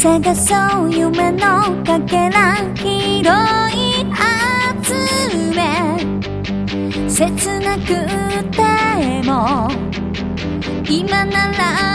探そう夢のかけら広い集め。切なくても。今なら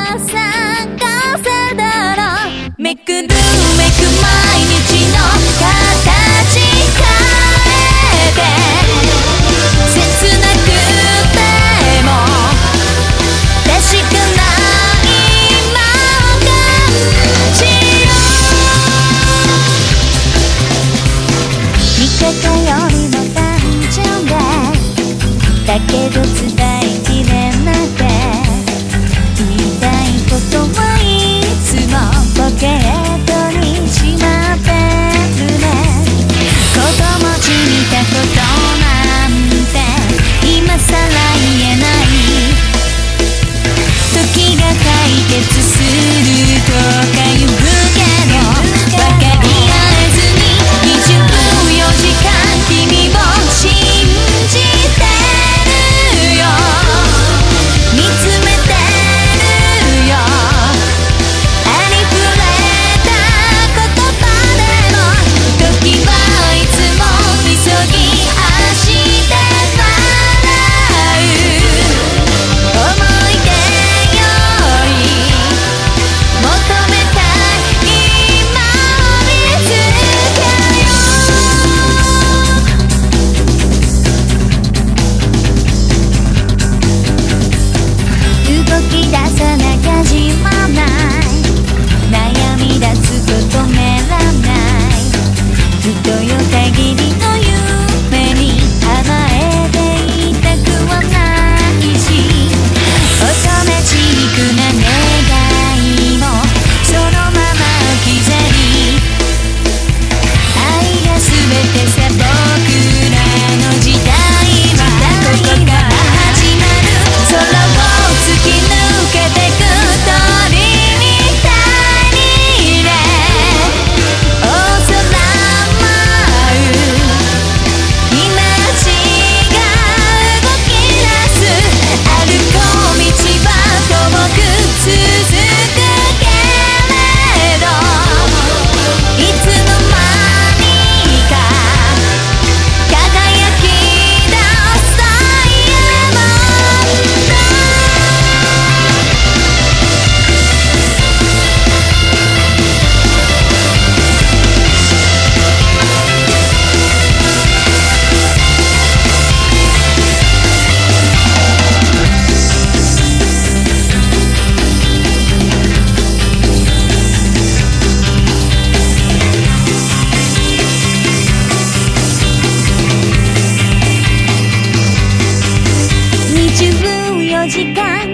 Baby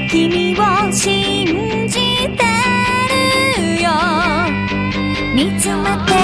君を信じてるよ。見つめて